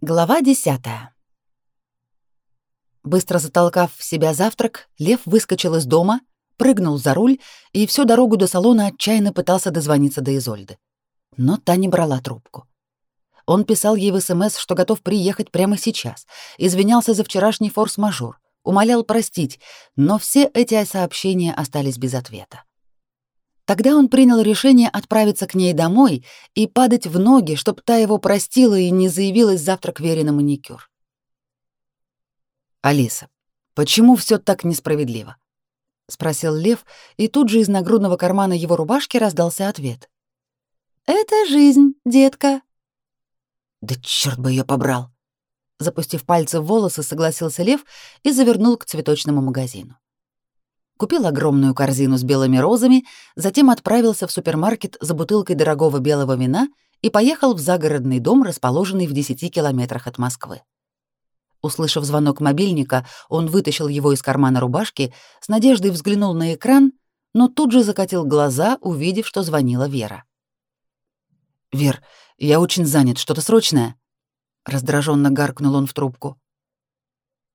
Глава десятая. Быстро затолкав в себя завтрак, Лев выскочил из дома, прыгнул за руль и всю дорогу до салона отчаянно пытался дозвониться до Изольды. Но та не брала трубку. Он писал ей в СМС, что готов приехать прямо сейчас, извинялся за вчерашний форс-мажор, умолял простить, но все эти сообщения остались без ответа. Тогда он принял решение отправиться к ней домой и падать в ноги, чтобы та его простила и не заявилась завтра к Вере на маникюр. «Алиса, почему все так несправедливо?» — спросил Лев, и тут же из нагрудного кармана его рубашки раздался ответ. «Это жизнь, детка». «Да черт бы ее побрал!» Запустив пальцы в волосы, согласился Лев и завернул к цветочному магазину купил огромную корзину с белыми розами, затем отправился в супермаркет за бутылкой дорогого белого вина и поехал в загородный дом, расположенный в 10 километрах от Москвы. Услышав звонок мобильника, он вытащил его из кармана рубашки, с надеждой взглянул на экран, но тут же закатил глаза, увидев, что звонила Вера. «Вер, я очень занят, что-то срочное?» Раздраженно гаркнул он в трубку.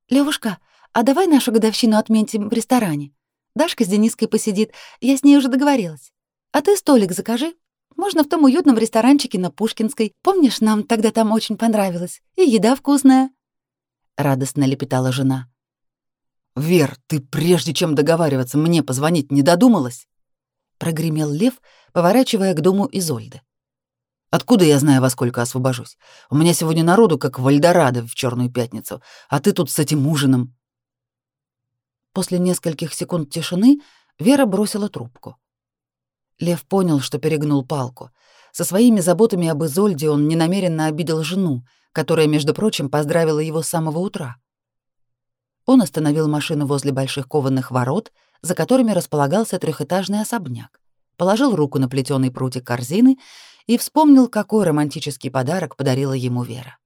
«Левушка, а давай нашу годовщину отметим в ресторане. Дашка с Дениской посидит, я с ней уже договорилась. А ты столик закажи. Можно в том уютном ресторанчике на Пушкинской. Помнишь, нам тогда там очень понравилось. И еда вкусная. Радостно лепетала жена. «Вер, ты прежде чем договариваться мне позвонить не додумалась?» Прогремел Лев, поворачивая к дому Изольды. «Откуда я знаю, во сколько освобожусь? У меня сегодня народу, как в Альдорадо в Черную пятницу, а ты тут с этим ужином». После нескольких секунд тишины Вера бросила трубку. Лев понял, что перегнул палку. Со своими заботами об Изольде он ненамеренно обидел жену, которая, между прочим, поздравила его с самого утра. Он остановил машину возле больших кованых ворот, за которыми располагался трехэтажный особняк, положил руку на плетёный прутик корзины и вспомнил, какой романтический подарок подарила ему Вера.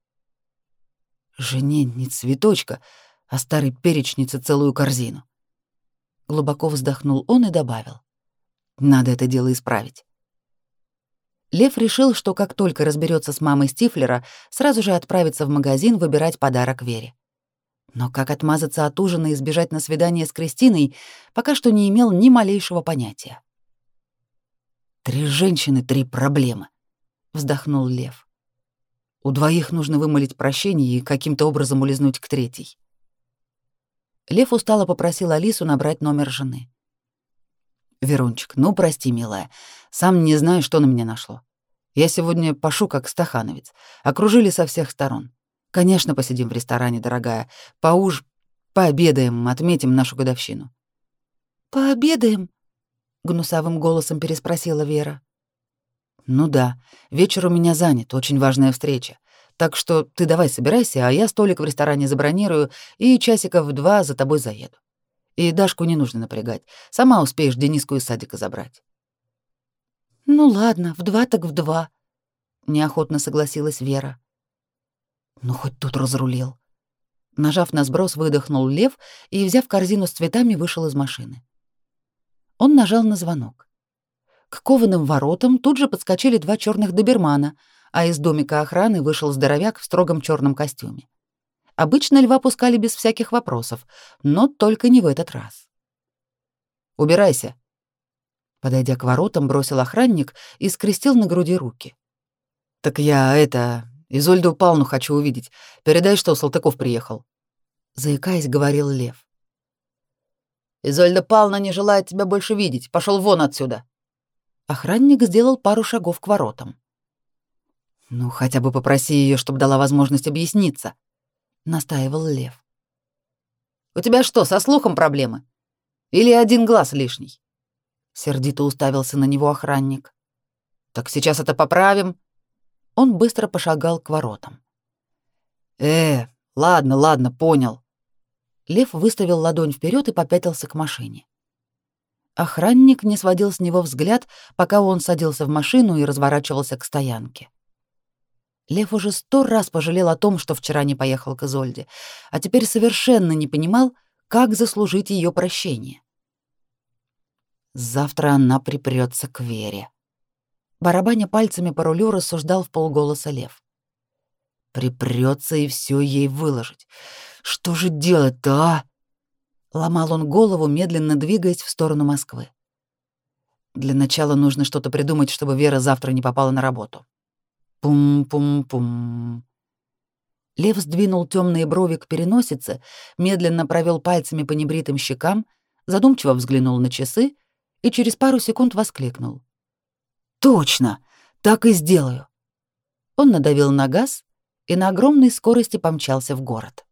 «Жене не цветочка, а старой перечнице целую корзину. Глубоко вздохнул он и добавил. Надо это дело исправить. Лев решил, что как только разберется с мамой Стифлера, сразу же отправится в магазин выбирать подарок Вере. Но как отмазаться от ужина и сбежать на свидание с Кристиной, пока что не имел ни малейшего понятия. «Три женщины, три проблемы», — вздохнул Лев. «У двоих нужно вымолить прощение и каким-то образом улизнуть к третьей. Лев устало попросил Алису набрать номер жены. «Верунчик, ну прости, милая, сам не знаю, что на меня нашло. Я сегодня пошу как стахановец. Окружили со всех сторон. Конечно, посидим в ресторане, дорогая. Поуж... Пообедаем, отметим нашу годовщину». «Пообедаем?» — гнусавым голосом переспросила Вера. «Ну да, вечер у меня занят, очень важная встреча. Так что ты давай собирайся, а я столик в ресторане забронирую и часиков в два за тобой заеду. И Дашку не нужно напрягать. Сама успеешь Дениску из садика забрать. Ну ладно, в два так в два, неохотно согласилась Вера. Ну хоть тут разрулил. Нажав на сброс, выдохнул Лев и, взяв корзину с цветами, вышел из машины. Он нажал на звонок. К кованым воротам тут же подскочили два черных добермана — а из домика охраны вышел здоровяк в строгом черном костюме. Обычно льва пускали без всяких вопросов, но только не в этот раз. «Убирайся!» Подойдя к воротам, бросил охранник и скрестил на груди руки. «Так я, это, Изольду Павловну хочу увидеть. Передай, что Салтыков приехал». Заикаясь, говорил Лев. «Изольда Павловна не желает тебя больше видеть. Пошел вон отсюда». Охранник сделал пару шагов к воротам. Ну, хотя бы попроси ее, чтобы дала возможность объясниться, настаивал Лев. У тебя что, со слухом проблемы? Или один глаз лишний? Сердито уставился на него охранник. Так сейчас это поправим. Он быстро пошагал к воротам. Э, ладно, ладно, понял. Лев выставил ладонь вперед и попятился к машине. Охранник не сводил с него взгляд, пока он садился в машину и разворачивался к стоянке. Лев уже сто раз пожалел о том, что вчера не поехал к Изольде, а теперь совершенно не понимал, как заслужить ее прощение. Завтра она припрется к Вере. Барабаня пальцами по рулю рассуждал в полголоса Лев. Припрется и все ей выложить. Что же делать-то, а? Ломал он голову, медленно двигаясь в сторону Москвы. Для начала нужно что-то придумать, чтобы Вера завтра не попала на работу. Пум-пум-пум. Лев сдвинул темные брови к переносице, медленно провел пальцами по небритым щекам, задумчиво взглянул на часы и через пару секунд воскликнул. «Точно! Так и сделаю!» Он надавил на газ и на огромной скорости помчался в город.